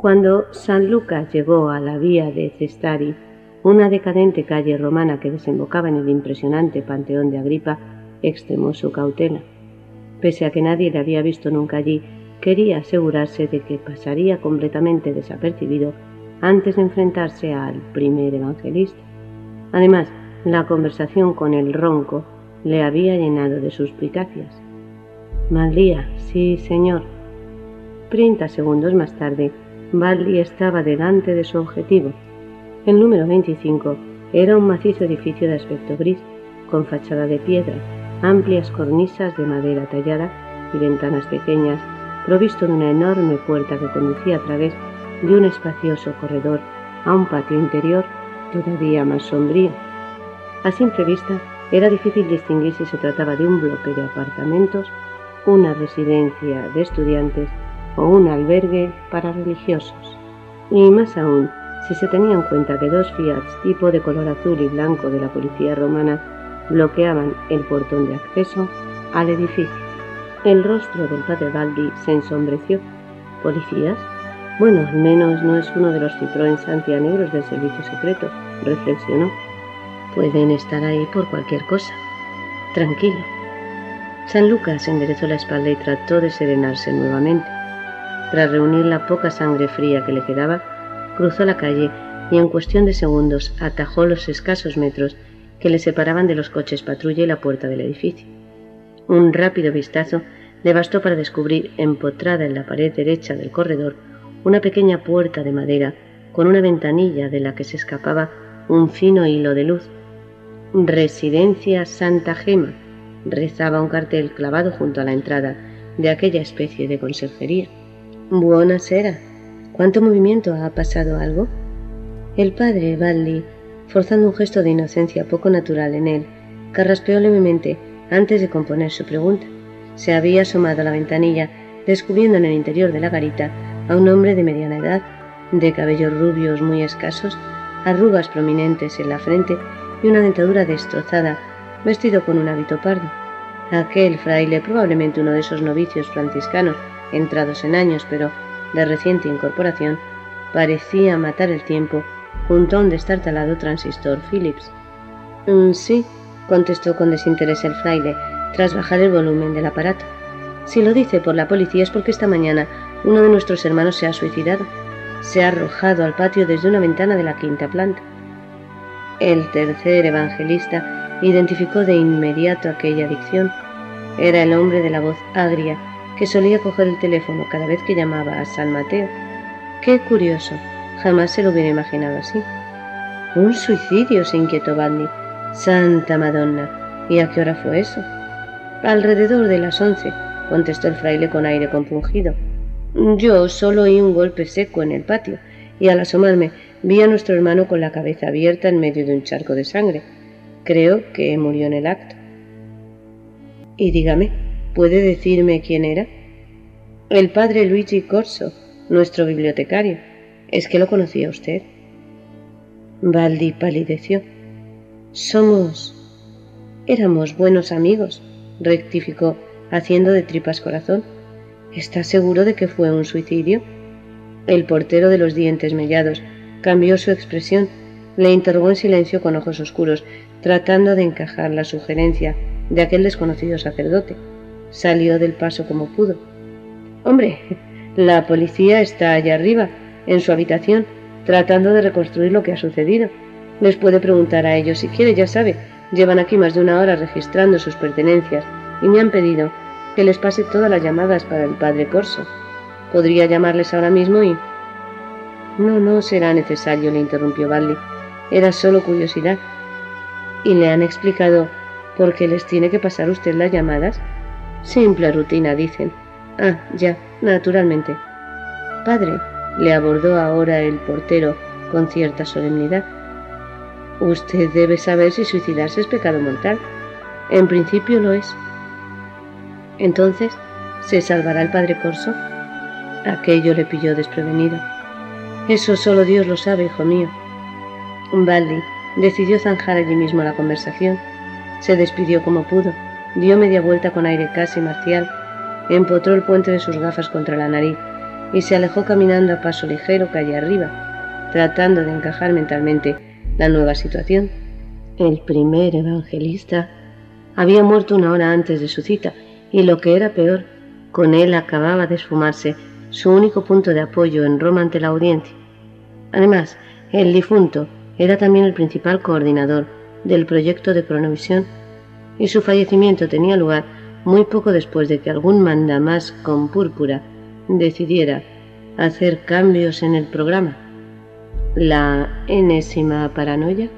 Cuando San Lucas llegó a la vía de Cestari, una decadente calle romana que desembocaba en el impresionante Panteón de Agripa, extremó su cautela. Pese a que nadie le había visto nunca allí, quería asegurarse de que pasaría completamente desapercibido antes de enfrentarse al primer evangelista. Además, la conversación con el ronco le había llenado de suspicacias. Mal día, sí, señor. Treinta segundos más tarde, Baldi estaba delante de su objetivo. El número 25 era un macizo edificio de aspecto gris, con fachada de piedra, amplias cornisas de madera tallada y ventanas pequeñas, provisto de una enorme puerta que conducía a través de un espacioso corredor a un patio interior todavía más sombrío. A simple vista era difícil distinguir si se trataba de un bloque de apartamentos, una residencia de estudiantes o un albergue para religiosos. Y más aún, si se tenía en cuenta que dos Fiats tipo de color azul y blanco de la policía romana bloqueaban el portón de acceso al edificio. El rostro del padre Baldi se ensombreció. ¿Policías? Bueno, al menos no es uno de los Citroën negros del servicio secreto, reflexionó. Pueden estar ahí por cualquier cosa. Tranquilo. San Lucas enderezó la espalda y trató de serenarse nuevamente. Tras reunir la poca sangre fría que le quedaba, cruzó la calle y en cuestión de segundos atajó los escasos metros que le separaban de los coches patrulla y la puerta del edificio. Un rápido vistazo le bastó para descubrir, empotrada en la pared derecha del corredor, una pequeña puerta de madera con una ventanilla de la que se escapaba un fino hilo de luz. Residencia Santa Gema, rezaba un cartel clavado junto a la entrada de aquella especie de conserjería. Buena sera. ¿Cuánto movimiento ha pasado algo? El padre Baldi, forzando un gesto de inocencia poco natural en él, carraspeó levemente antes de componer su pregunta. Se había asomado a la ventanilla, descubriendo en el interior de la garita a un hombre de mediana edad, de cabellos rubios muy escasos, arrugas prominentes en la frente y una dentadura destrozada, vestido con un hábito pardo. Aquel fraile, probablemente uno de esos novicios franciscanos entrados en años, pero de reciente incorporación, parecía matar el tiempo junto a un destartalado transistor Philips. Mm, sí, contestó con desinterés el fraile, tras bajar el volumen del aparato. Si lo dice por la policía es porque esta mañana uno de nuestros hermanos se ha suicidado. Se ha arrojado al patio desde una ventana de la quinta planta. El tercer evangelista identificó de inmediato aquella adicción. Era el hombre de la voz agria que solía coger el teléfono cada vez que llamaba a San Mateo. Qué curioso, jamás se lo hubiera imaginado así. Un suicidio, se inquietó Badney. Santa Madonna. ¿Y a qué hora fue eso? Alrededor de las once, contestó el fraile con aire compungido. Yo solo oí un golpe seco en el patio y al asomarme vi a nuestro hermano con la cabeza abierta en medio de un charco de sangre. Creo que murió en el acto. Y dígame, ¿puede decirme quién era? El padre Luigi Corso, nuestro bibliotecario. ¿Es que lo conocía usted? Baldi palideció. Somos... Éramos buenos amigos, rectificó, haciendo de tripas corazón. ¿Estás seguro de que fue un suicidio? El portero de los dientes mellados cambió su expresión, le interrogó en silencio con ojos oscuros, tratando de encajar la sugerencia de aquel desconocido sacerdote. Salió del paso como pudo. Hombre, la policía está allá arriba, en su habitación, tratando de reconstruir lo que ha sucedido. Les puede preguntar a ellos si quiere, ya sabe. Llevan aquí más de una hora registrando sus pertenencias y me han pedido que les pase todas las llamadas para el padre Corso. Podría llamarles ahora mismo y... No, no será necesario, le interrumpió Baldi. Era solo curiosidad. ¿Y le han explicado por qué les tiene que pasar usted las llamadas? Simple rutina, dicen. Ah, ya, naturalmente. Padre, le abordó ahora el portero con cierta solemnidad. Usted debe saber si suicidarse es pecado mortal. En principio lo es. Entonces, ¿se salvará el padre Corso? Aquello le pilló desprevenido. Eso solo Dios lo sabe, hijo mío. Baldi decidió zanjar allí mismo la conversación. Se despidió como pudo, dio media vuelta con aire casi marcial, empotró el puente de sus gafas contra la nariz y se alejó caminando a paso ligero calle arriba, tratando de encajar mentalmente la nueva situación. El primer evangelista había muerto una hora antes de su cita y lo que era peor, con él acababa de esfumarse su único punto de apoyo en Roma ante la audiencia. Además, el difunto era también el principal coordinador del proyecto de cronovisión y su fallecimiento tenía lugar muy poco después de que algún mandamás con púrpura decidiera hacer cambios en el programa. La enésima paranoia